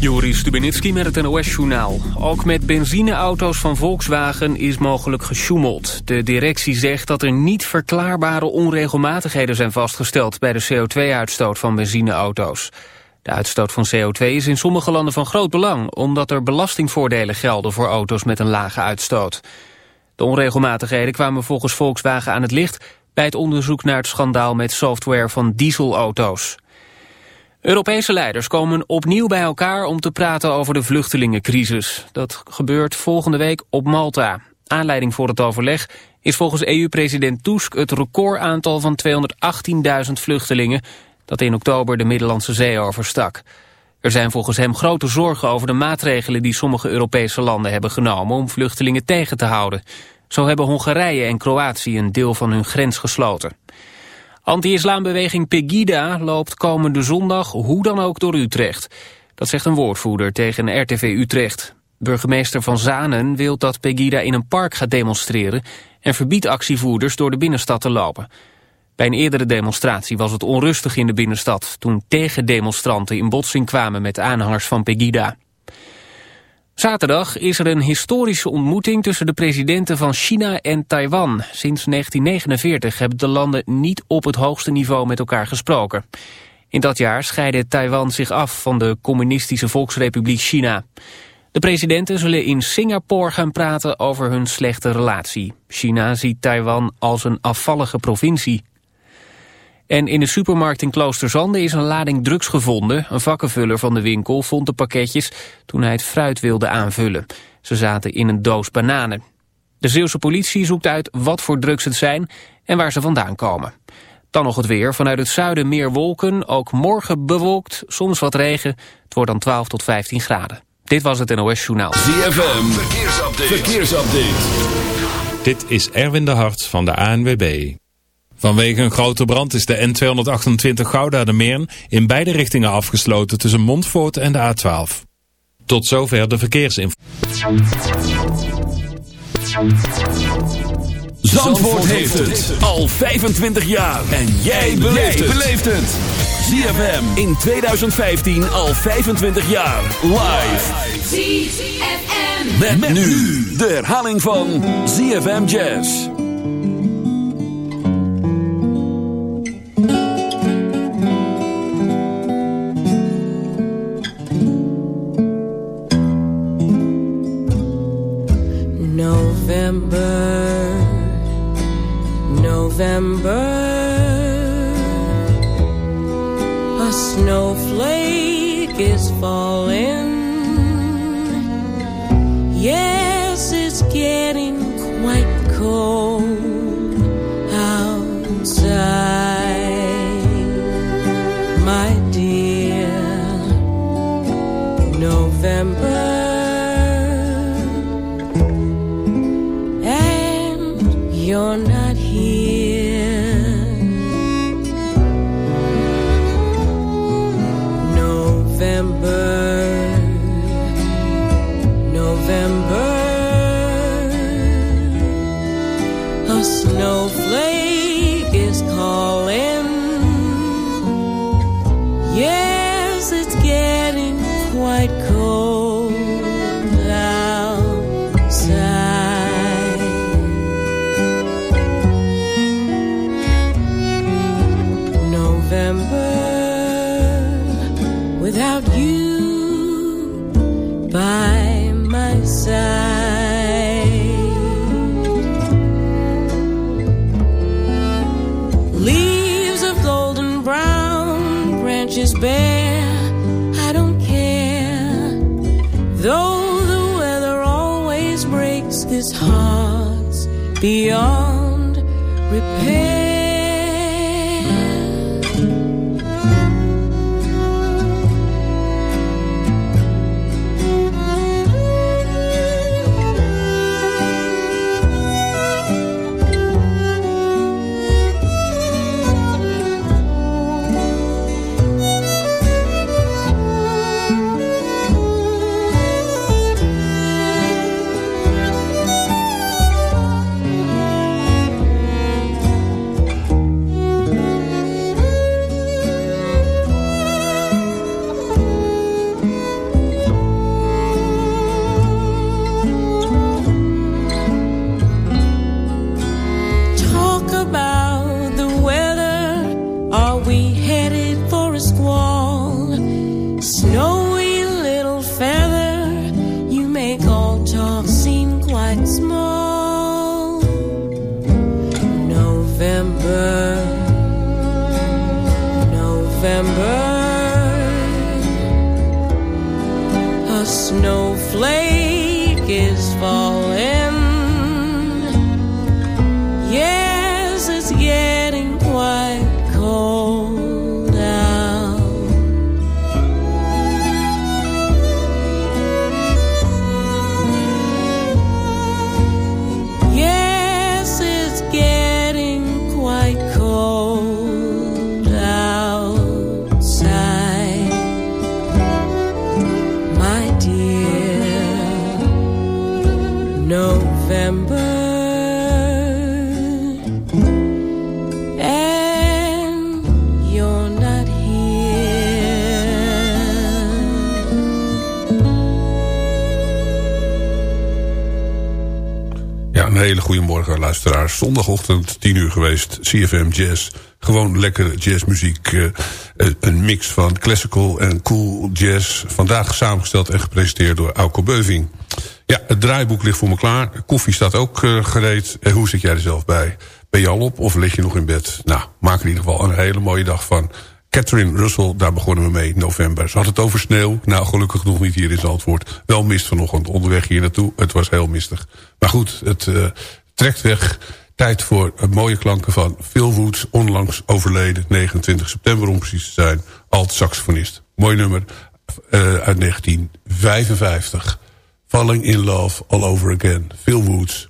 Juri Stubenitski met het NOS-journaal. Ook met benzineauto's van Volkswagen is mogelijk gesjoemeld. De directie zegt dat er niet verklaarbare onregelmatigheden zijn vastgesteld... bij de CO2-uitstoot van benzineauto's. De uitstoot van CO2 is in sommige landen van groot belang... omdat er belastingvoordelen gelden voor auto's met een lage uitstoot. De onregelmatigheden kwamen volgens Volkswagen aan het licht... bij het onderzoek naar het schandaal met software van dieselauto's. Europese leiders komen opnieuw bij elkaar om te praten over de vluchtelingencrisis. Dat gebeurt volgende week op Malta. Aanleiding voor het overleg is volgens EU-president Tusk het recordaantal van 218.000 vluchtelingen dat in oktober de Middellandse Zee overstak. Er zijn volgens hem grote zorgen over de maatregelen die sommige Europese landen hebben genomen om vluchtelingen tegen te houden. Zo hebben Hongarije en Kroatië een deel van hun grens gesloten. Anti-islambeweging Pegida loopt komende zondag hoe dan ook door Utrecht. Dat zegt een woordvoerder tegen RTV Utrecht. Burgemeester Van Zanen wil dat Pegida in een park gaat demonstreren... en verbiedt actievoerders door de binnenstad te lopen. Bij een eerdere demonstratie was het onrustig in de binnenstad... toen tegendemonstranten in botsing kwamen met aanhangers van Pegida. Zaterdag is er een historische ontmoeting tussen de presidenten van China en Taiwan. Sinds 1949 hebben de landen niet op het hoogste niveau met elkaar gesproken. In dat jaar scheidde Taiwan zich af van de communistische volksrepubliek China. De presidenten zullen in Singapore gaan praten over hun slechte relatie. China ziet Taiwan als een afvallige provincie. En in de supermarkt in Kloosterzande is een lading drugs gevonden. Een vakkenvuller van de winkel vond de pakketjes toen hij het fruit wilde aanvullen. Ze zaten in een doos bananen. De Zeeuwse politie zoekt uit wat voor drugs het zijn en waar ze vandaan komen. Dan nog het weer. Vanuit het zuiden meer wolken. Ook morgen bewolkt, soms wat regen. Het wordt dan 12 tot 15 graden. Dit was het NOS Journaal. ZFM, verkeersupdate. verkeersupdate. Dit is Erwin de Hart van de ANWB. Vanwege een grote brand is de N228 Gouda de Meern in beide richtingen afgesloten tussen Montfoort en de A12. Tot zover de verkeersinformatie. Zandvoort heeft het al 25 jaar en jij beleeft het. ZFM in 2015 al 25 jaar live. ZFM met nu de herhaling van ZFM Jazz. November, a snowflake is falling. Yes, it's getting quite cold outside, quite beyond Zondagochtend, 10 uur geweest, CFM Jazz. Gewoon lekkere jazzmuziek. eh, eh, een mix van classical en cool jazz. Vandaag samengesteld en gepresenteerd door Auko Beuving. Ja, het draaiboek ligt voor me klaar. Koffie staat ook eh, gereed. En hoe zit jij er zelf bij? Ben je al op of lig je nog in bed? Nou, maak in ieder geval een hele mooie dag van. Catherine Russell, daar begonnen we mee in november. Ze had het over sneeuw. Nou, gelukkig nog niet hier in Zandvoort. Wel mist vanochtend onderweg hier naartoe. Het was heel mistig. Maar goed, het trekt weg. Tijd voor mooie klanken van Phil Woods. Onlangs overleden, 29 september om precies te zijn. Alt saxofonist. Mooi nummer eh, uit 1955. Falling in Love All Over Again. Phil Woods.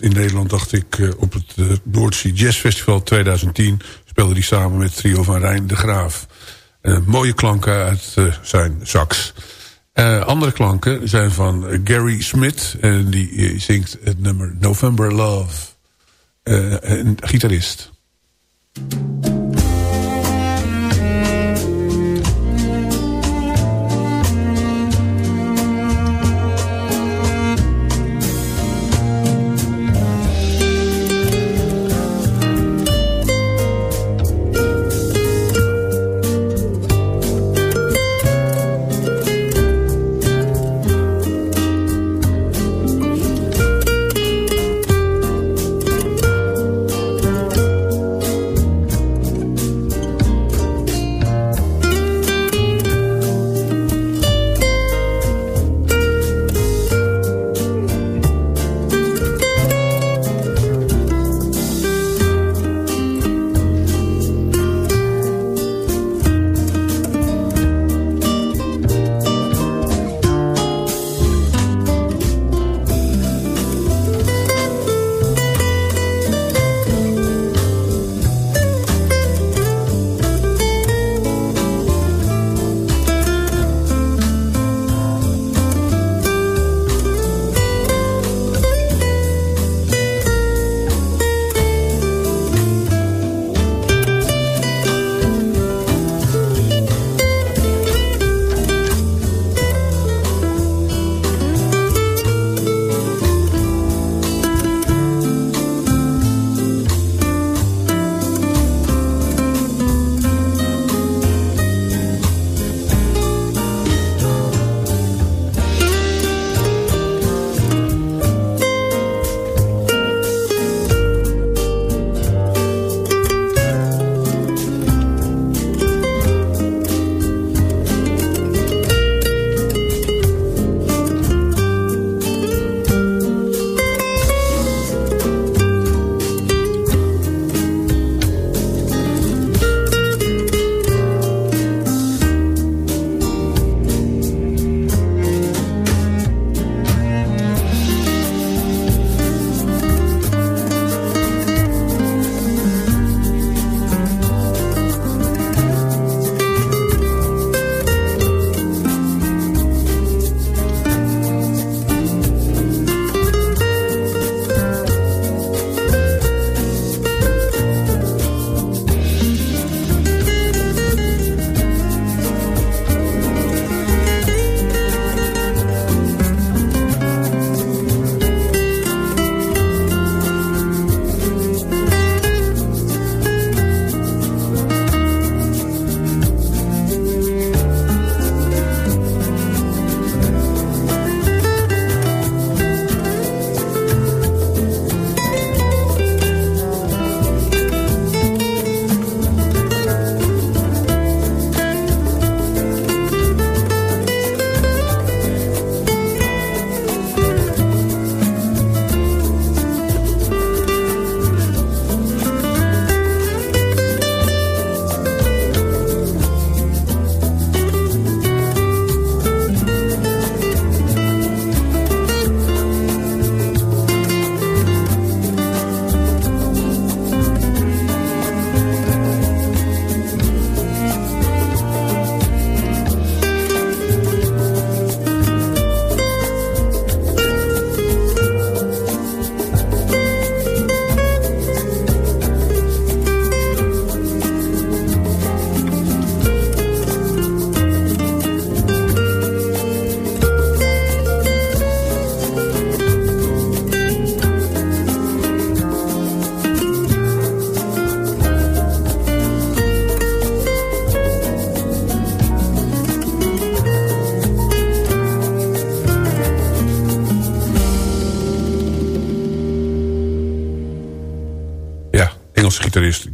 In Nederland dacht ik uh, op het uh, Noordzee Jazz Festival 2010... speelde hij samen met trio van Rijn de Graaf. mooie klanken uit zijn sax. andere klanken zijn van Gary Smith. En die zingt het nummer November Love. een gitarist.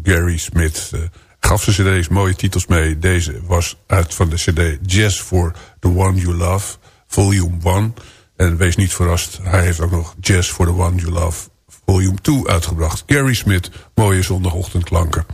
Gary Smith. Uh, gaf zijn cd's mooie titels mee. Deze was uit van de cd Jazz for the One You Love, volume 1. En wees niet verrast, hij heeft ook nog Jazz for the One You Love, volume 2 uitgebracht. Gary Smith, mooie zondagochtendklanken.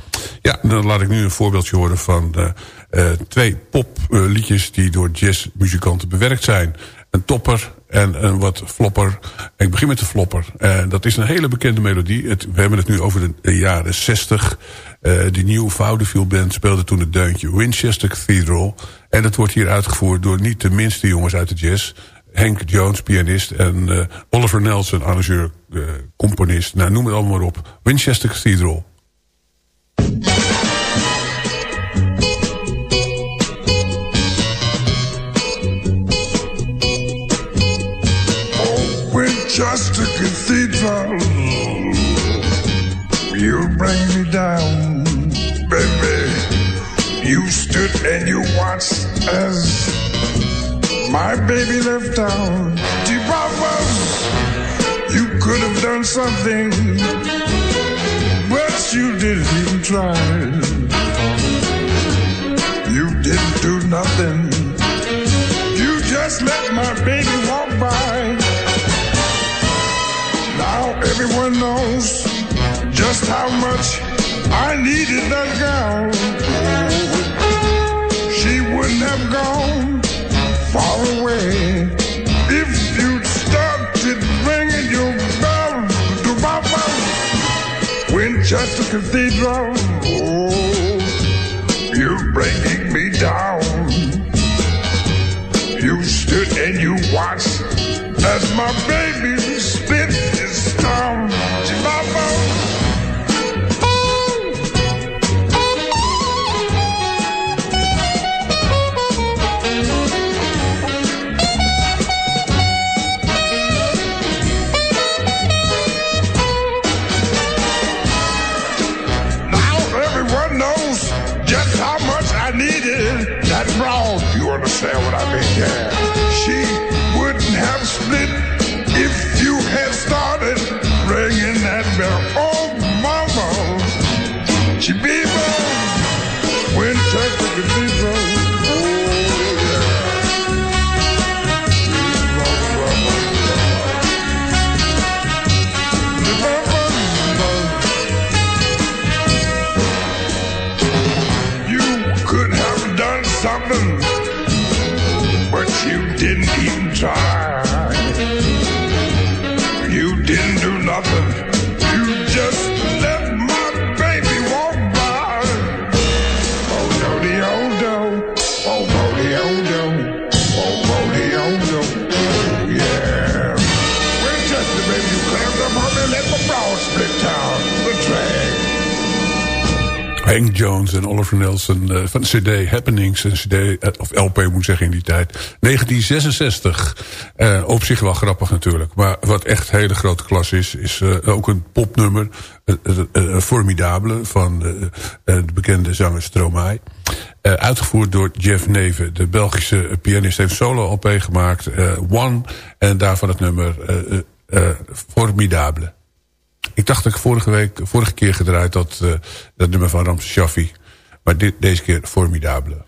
Ja, dan laat ik nu een voorbeeldje horen van uh, uh, twee popliedjes... die door jazzmuzikanten bewerkt zijn. Een topper en wat flopper. Ik begin met de flopper. En dat is een hele bekende melodie. Het, we hebben het nu over de, jaren 60. Uh, die nieuwe Vaudeville band speelde toen het deuntje Winchester Cathedral. En dat wordt hier uitgevoerd door niet de minste jongens uit de jazz. Hank Jones, pianist. En uh, Oliver Nelson, arrangeur, componist. Nou, noem het allemaal maar op. Winchester Cathedral. Winchester Cathedral. You bring me down, baby. You stood and you watched as my baby left town. Devolvers, you could have done something, but you didn't even try. You didn't do nothing. Everyone knows just how much I needed that girl. She wouldn't have gone far away if you'd started ringing your bell to my house. Winchester Cathedral, oh, you're breaking me down. You stood and you watched as my baby Nelson uh, van CD Happenings. Een CD, uh, of LP moet zeggen in die tijd. 1966. Uh, op zich wel grappig natuurlijk. Maar wat echt hele grote klas is, is ook een popnummer. Formidabele van de bekende zanger Stromae. uitgevoerd door Jeff Neven. De Belgische pianist heeft solo LP gemaakt. One. En daarvan het nummer Formidable. Ik dacht dat ik vorige, week, vorige keer gedraaid dat, dat nummer van Ramse Shaffi. Maar deze keer Formidable.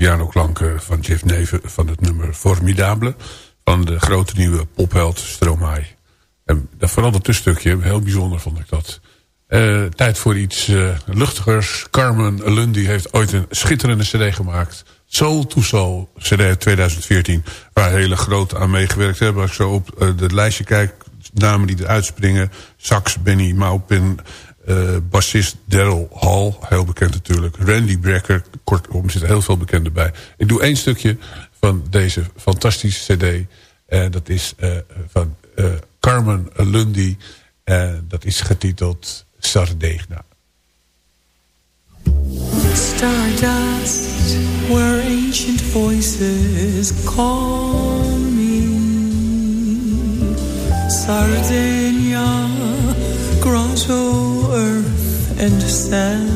Pianoklanken van Jeff Neven van het nummer Formidable. Van de grote nieuwe popheld Stromae. En dat vooral dat tussenstukje, heel bijzonder vond ik dat. Eh, tijd voor iets uh, luchtigers. Carmen Lundy heeft ooit een schitterende cd gemaakt. Soul to Soul, cd 2014. Waar hele grote aan meegewerkt hebben. Als ik zo op het lijstje kijk, namen die eruit springen. Sax, Benny Maupin, bassist Daryl Hall, heel bekend natuurlijk. Randy Brecker, kortom, zitten heel veel bekenden bij. Ik doe één stukje van deze fantastische cd. En dat is van Carmen Lundy. En dat is getiteld Sardegna. Stardust, where ancient voices call me. Sardinia, grotto, and sand.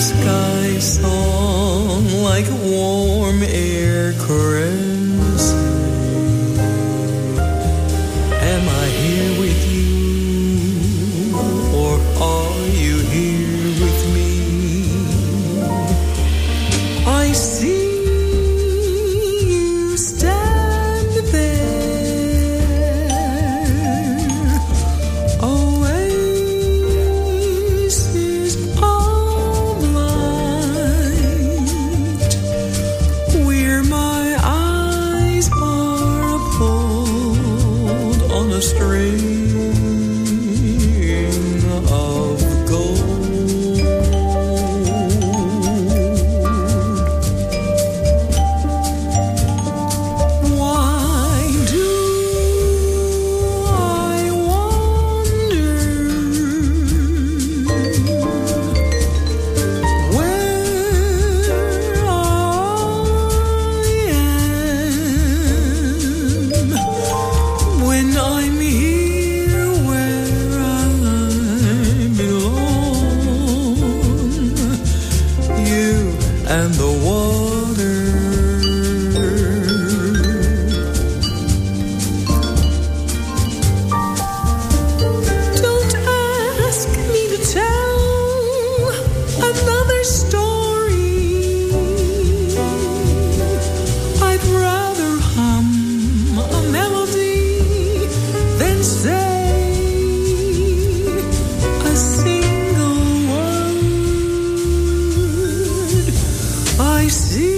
Sky song like warm air caress. sim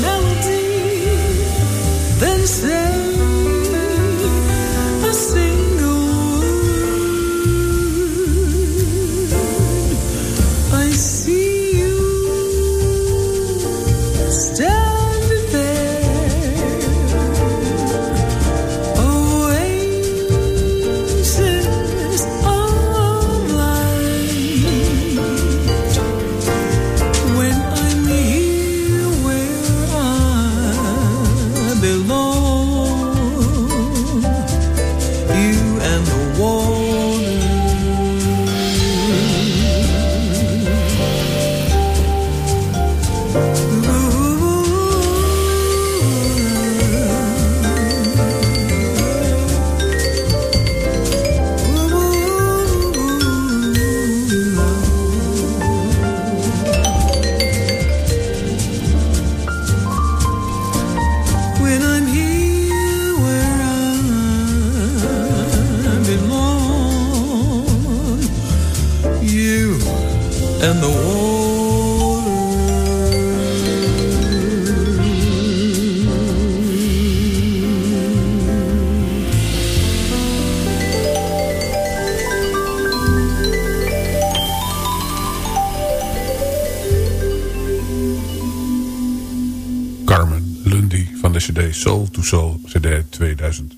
melody than say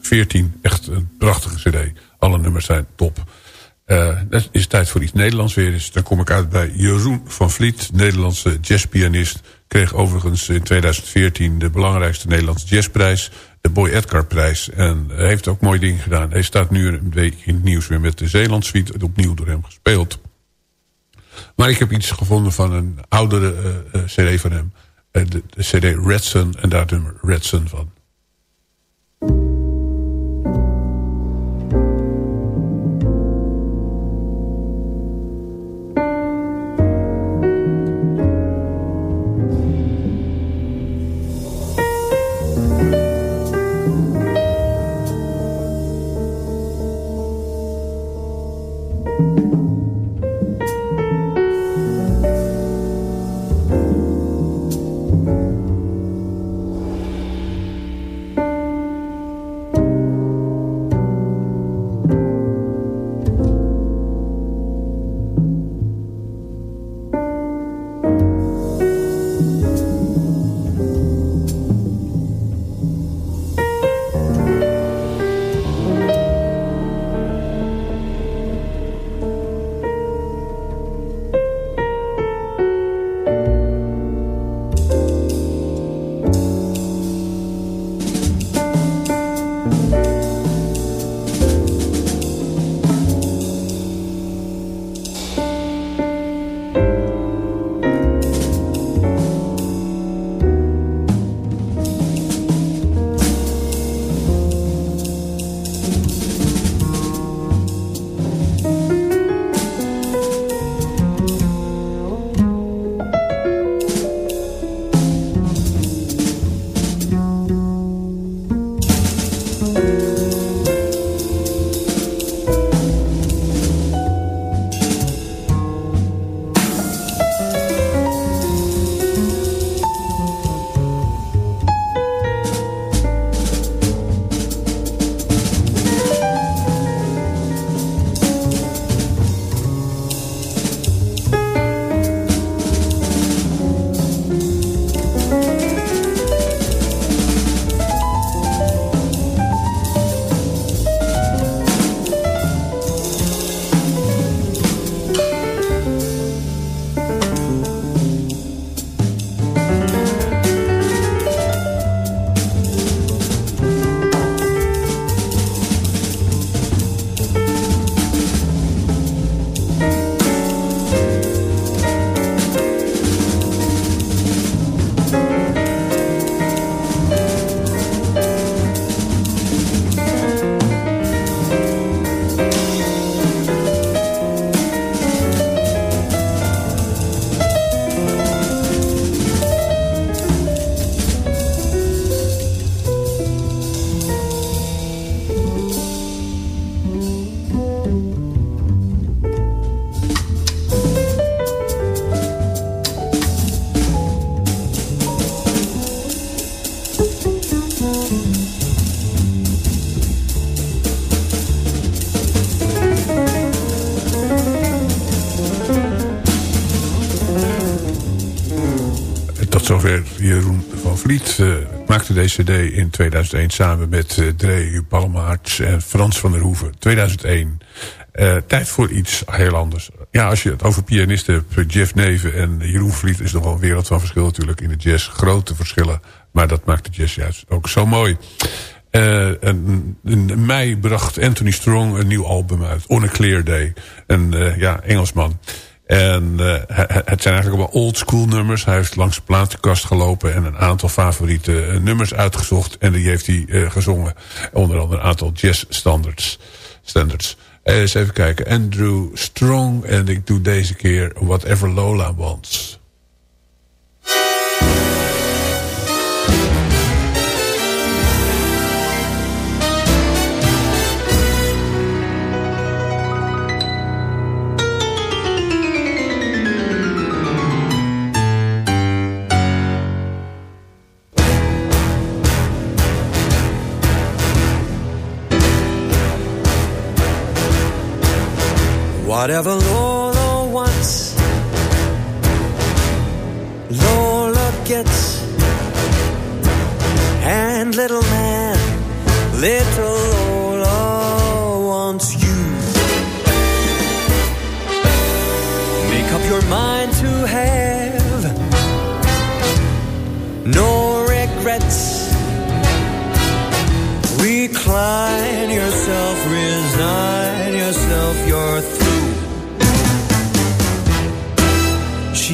2014. Echt een prachtige cd. Alle nummers zijn top. Eh, het is tijd voor iets Nederlands weer. Dan kom ik uit bij Jeroen van Vliet, Nederlandse jazzpianist. Kreeg overigens in 2014 de belangrijkste Nederlandse jazzprijs. De Boy Edgar prijs. En heeft ook mooie dingen gedaan. Hij staat nu een week in het nieuws weer met de Zeeland Suite. Opnieuw door hem gespeeld. Maar ik heb iets gevonden van een oudere eh, eh, cd van hem. De, cd Red Sun en daar het nummer Red Sun van. Vliet. eh, maakte deze cd in 2001 samen met eh Dre Palmaerts en Frans van der Hoeven. 2001. Eh, tijd voor iets heel anders. Ja, als je het over pianisten hebt, Jeff Neven en Jeroen Vliet... is nog wel een wereld van verschil natuurlijk in de jazz. Grote verschillen, maar dat maakt de jazz juist ook zo mooi. En in mei bracht Anthony Strong een nieuw album uit. On a Clear Day. Een ja, Engelsman. En he- het zijn eigenlijk allemaal old school nummers. Hij heeft langs de platenkast gelopen en een aantal favoriete eh, nummers uitgezocht. En die heeft hij eh, gezongen. Onder andere een aantal jazz standards. standards. Even kijken. Andrew Strong. En ik doe deze keer Whatever Lola Wants. Whatever Lola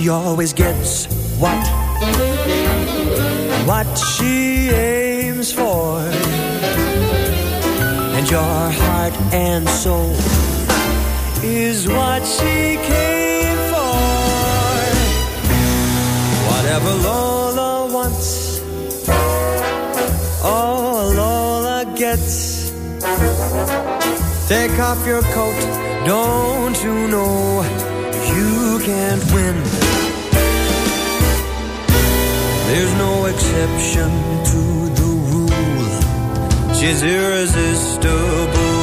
She always gets what what she aims for, and your heart and soul is what she came for. Whatever Lola wants, oh Lola gets. Take off your coat, don't you know you can't win? There's no exception to the rule. She's irresistible,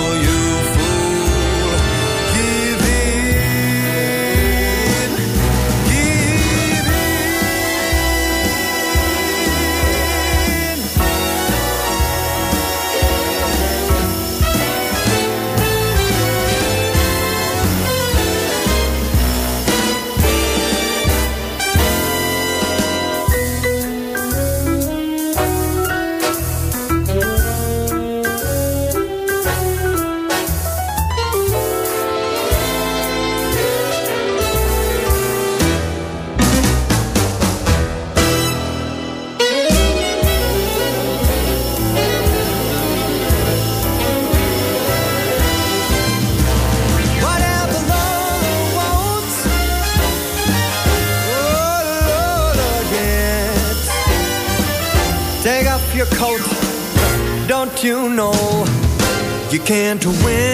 to win.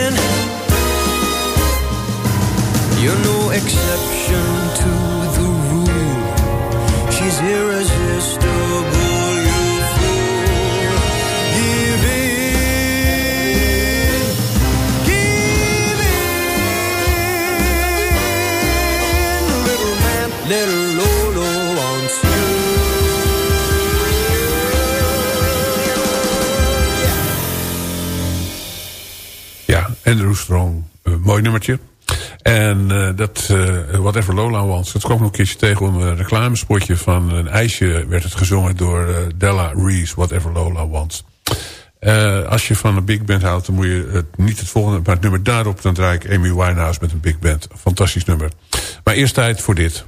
En eh, dat, eh, Whatever Lola Wants, dat kwam nog een keertje tegen een reclamespotje van een ijsje werd het gezongen door eh, Della Reese, Whatever Lola Wants. Als je van een big band houdt, dan moet je het, niet het volgende, maar het nummer daarop, dan draai ik Amy Winehouse met een big band. Fantastisch nummer. Maar eerst tijd voor dit.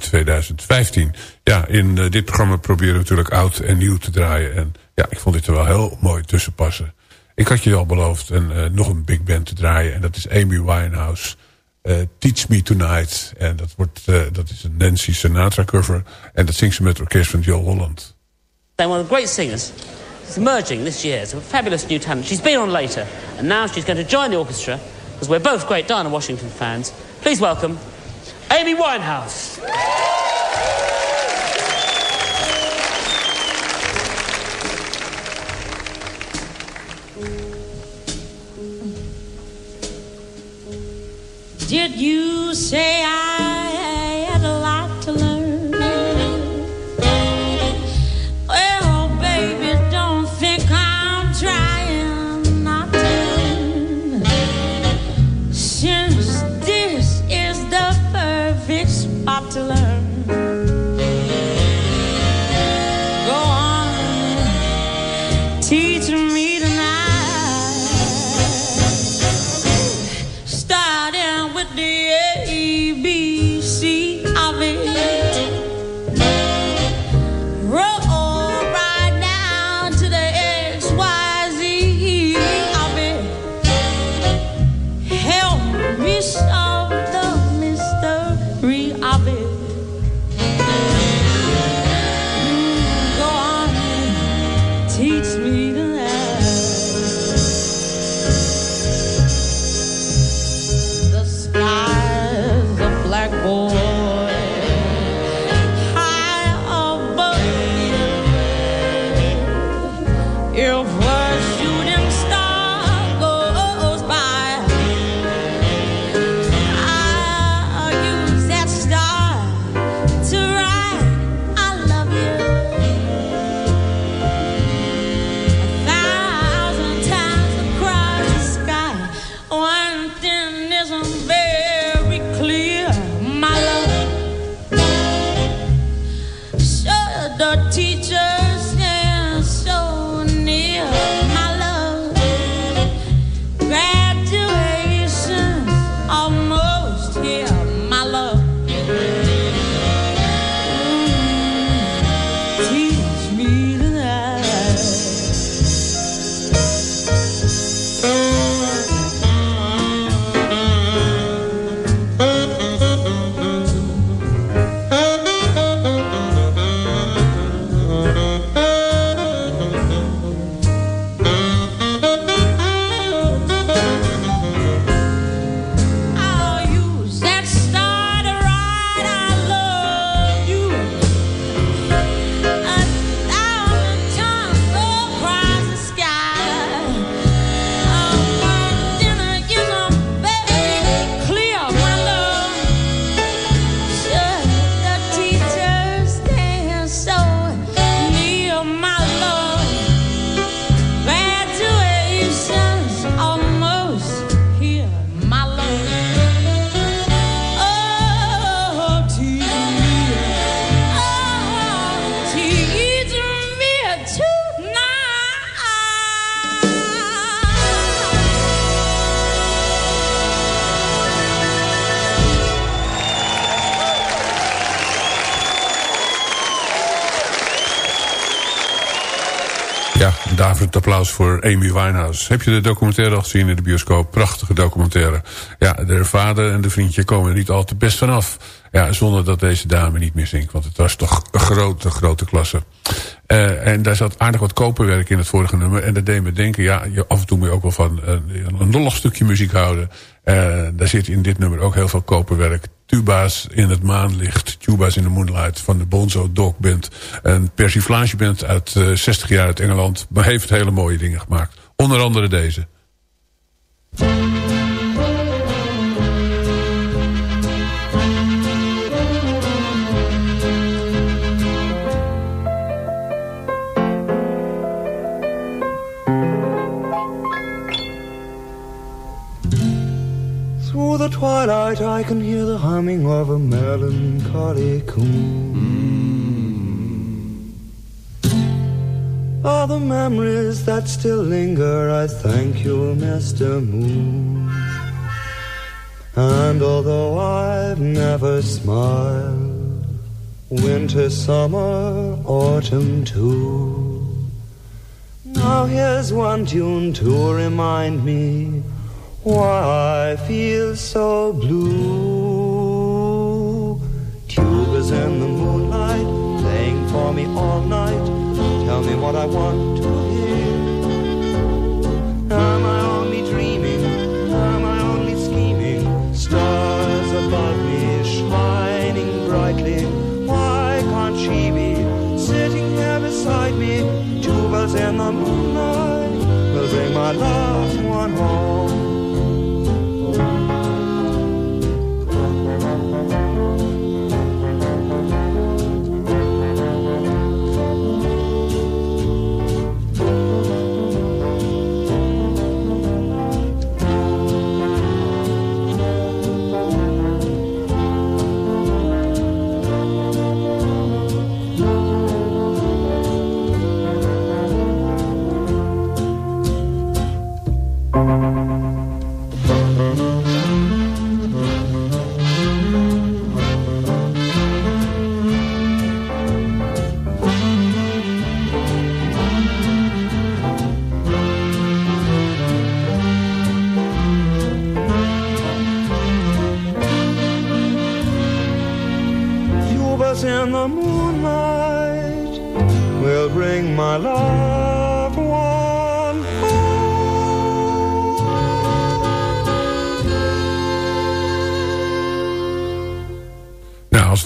Uit 2015. Ja, in dit programma proberen we natuurlijk oud en nieuw te draaien. En ja, ik vond dit er wel heel mooi tussen passen. Ik had je al beloofd een, nog een big band te draaien. En dat is Amy Winehouse. Teach Me Tonight. En dat, wordt, dat is een Nancy Sinatra cover. En dat zingt ze met het orkest van Joe Holland. They're one of the great singers. She's emerging this year. It's a fabulous new talent. She's been on later, and now she's going to join the orchestra because we're both great Diana Washington fans. Please welcome Amy Winehouse. Did you say I Amy Winehouse. Heb je de documentaire al gezien in de bioscoop? Prachtige documentaire. Ja, de vader en de vriendje komen er niet al te best vanaf. Ja, zonder dat deze dame niet meer zingt. Want het was toch een grote, grote klasse. Eh, en daar zat aardig wat koperwerk in het vorige nummer. En dat deed me denken, ja, af en toe moet je ook wel van een lollig stukje muziek houden. Eh, daar zit in dit nummer ook heel veel koperwerk. Tuba's in het maanlicht, Tuba's in the Moonlight van de Bonzo Dog Band. Een persiflageband uit eh, 60 jaar uit Engeland. Maar heeft hele mooie dingen gemaakt. Onder andere deze. Twilight I can hear the humming of a melancholy coon. All the memories that still linger, I thank you, Mr. Moon. And although I've never smiled, winter, summer, autumn too. Now here's one tune to remind me why I feel so blue. Tubas in the moonlight, playing for me all night. Tell me what I want to hear. Am I only dreaming? Am I only scheming? Stars above me shining brightly. Why can't she be sitting here beside me? Jewels in the moonlight will bring my loved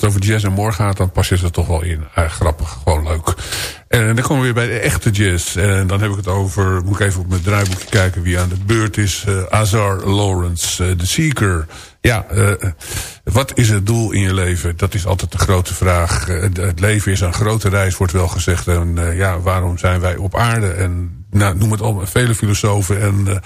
het over jazz en morgen gaat, dan pas je er toch wel in. Erg grappig, gewoon leuk. En dan komen we weer bij de echte jazz. En dan heb ik het over, moet ik even op mijn draaiboekje kijken wie aan de beurt is. Eh, Azar Lawrence, eh, de Seeker. Ja, eh, wat is het doel in je leven? Dat is altijd de grote vraag. Eh, het leven is een grote reis, wordt wel gezegd. En eh, ja, waarom zijn wij op aarde? En nou, noem het al, vele filosofen en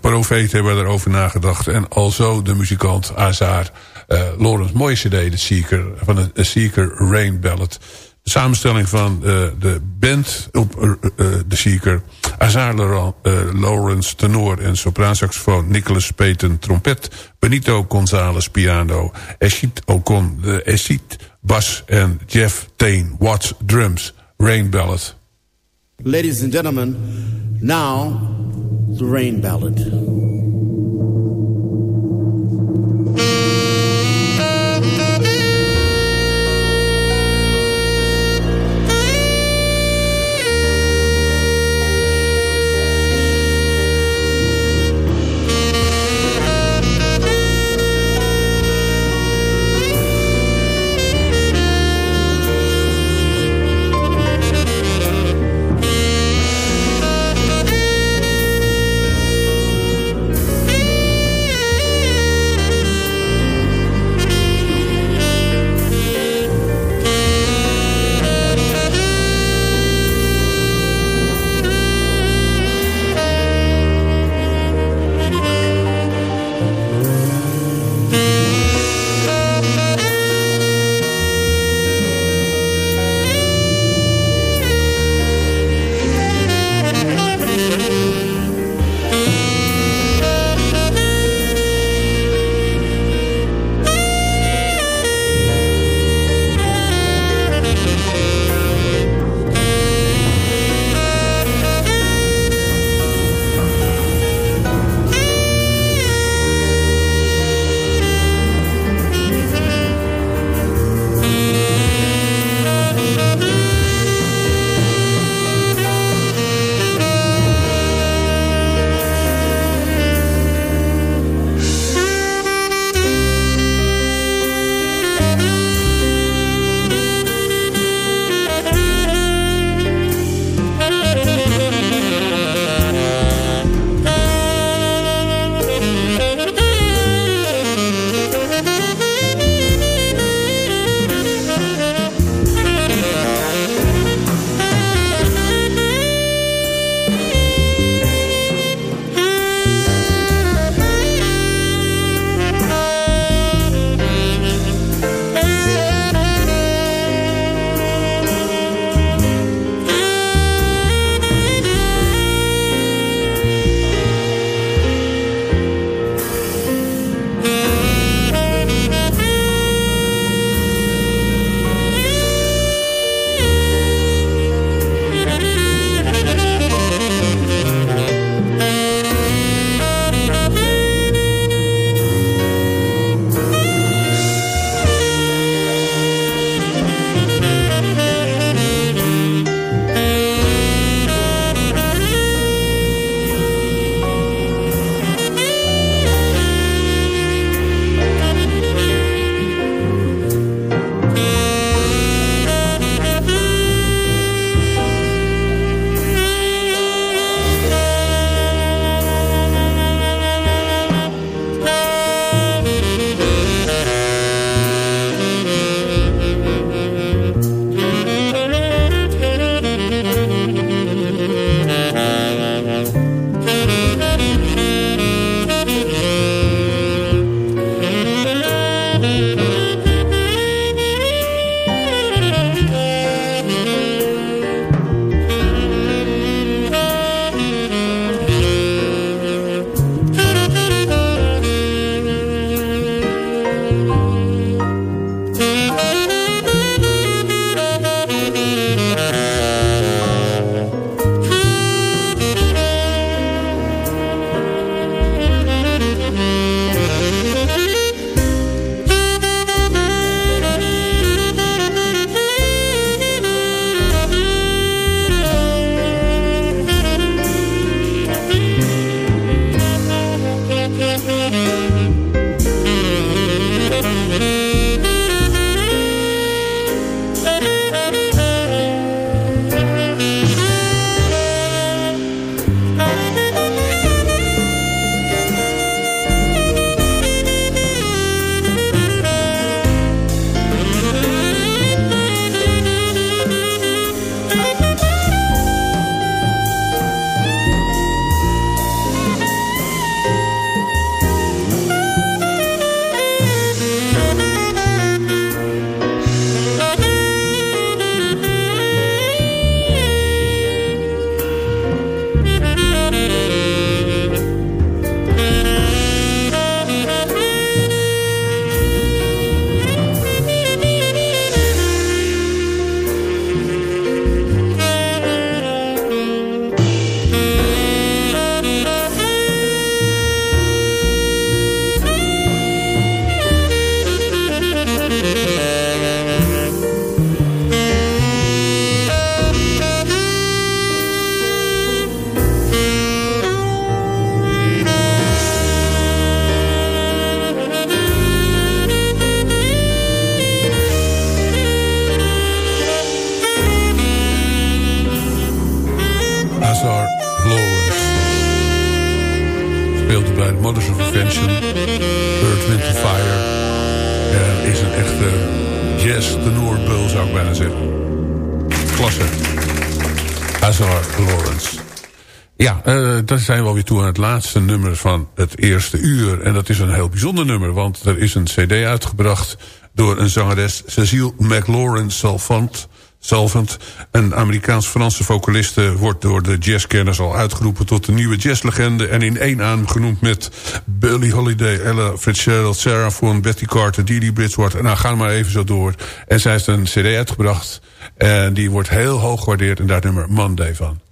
profeten hebben erover nagedacht. En alzo de muzikant Azar uh, Lawrence. Mooie cd, de Seeker, van de Seeker Rain Ballad. De samenstelling van uh, de band op uh, de Seeker. Azar Lawrence, tenor en sopraansaxofoon. Nicholas Payton, trompet. Benito Gonzalez, piano. Eshit Ocon, de Eshit, bas. En Jeff Tain, Watts, drums. Rain Ballad. Ladies and gentlemen, now the rain ballad. zijn we alweer toe aan het laatste nummer van het eerste uur. En dat is een heel bijzonder nummer, want er is een cd uitgebracht... door een zangeres, Cecile McLaurin Salvant... Salvant, een Amerikaans-Franse vocaliste... Eh, wordt door de jazzkenners al uitgeroepen tot de nieuwe jazzlegende... en in één aan genoemd met Billy Holiday, Ella Fitzgerald... Sarah Vaughan, Betty Carter, Didi Bridgewater. Nou, ga maar even zo door. En zij heeft een cd uitgebracht en die wordt heel hoog gewaardeerd... en daar nummer Monday van.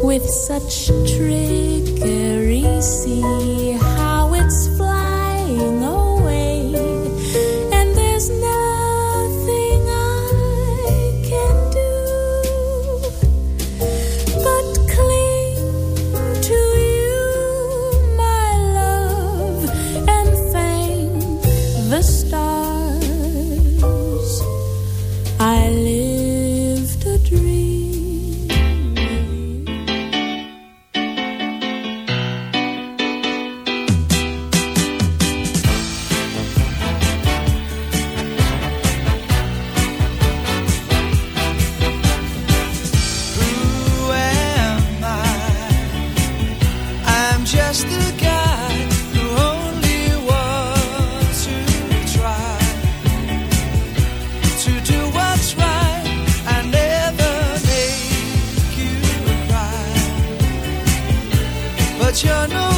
with such trickery. See how it's flying over. but no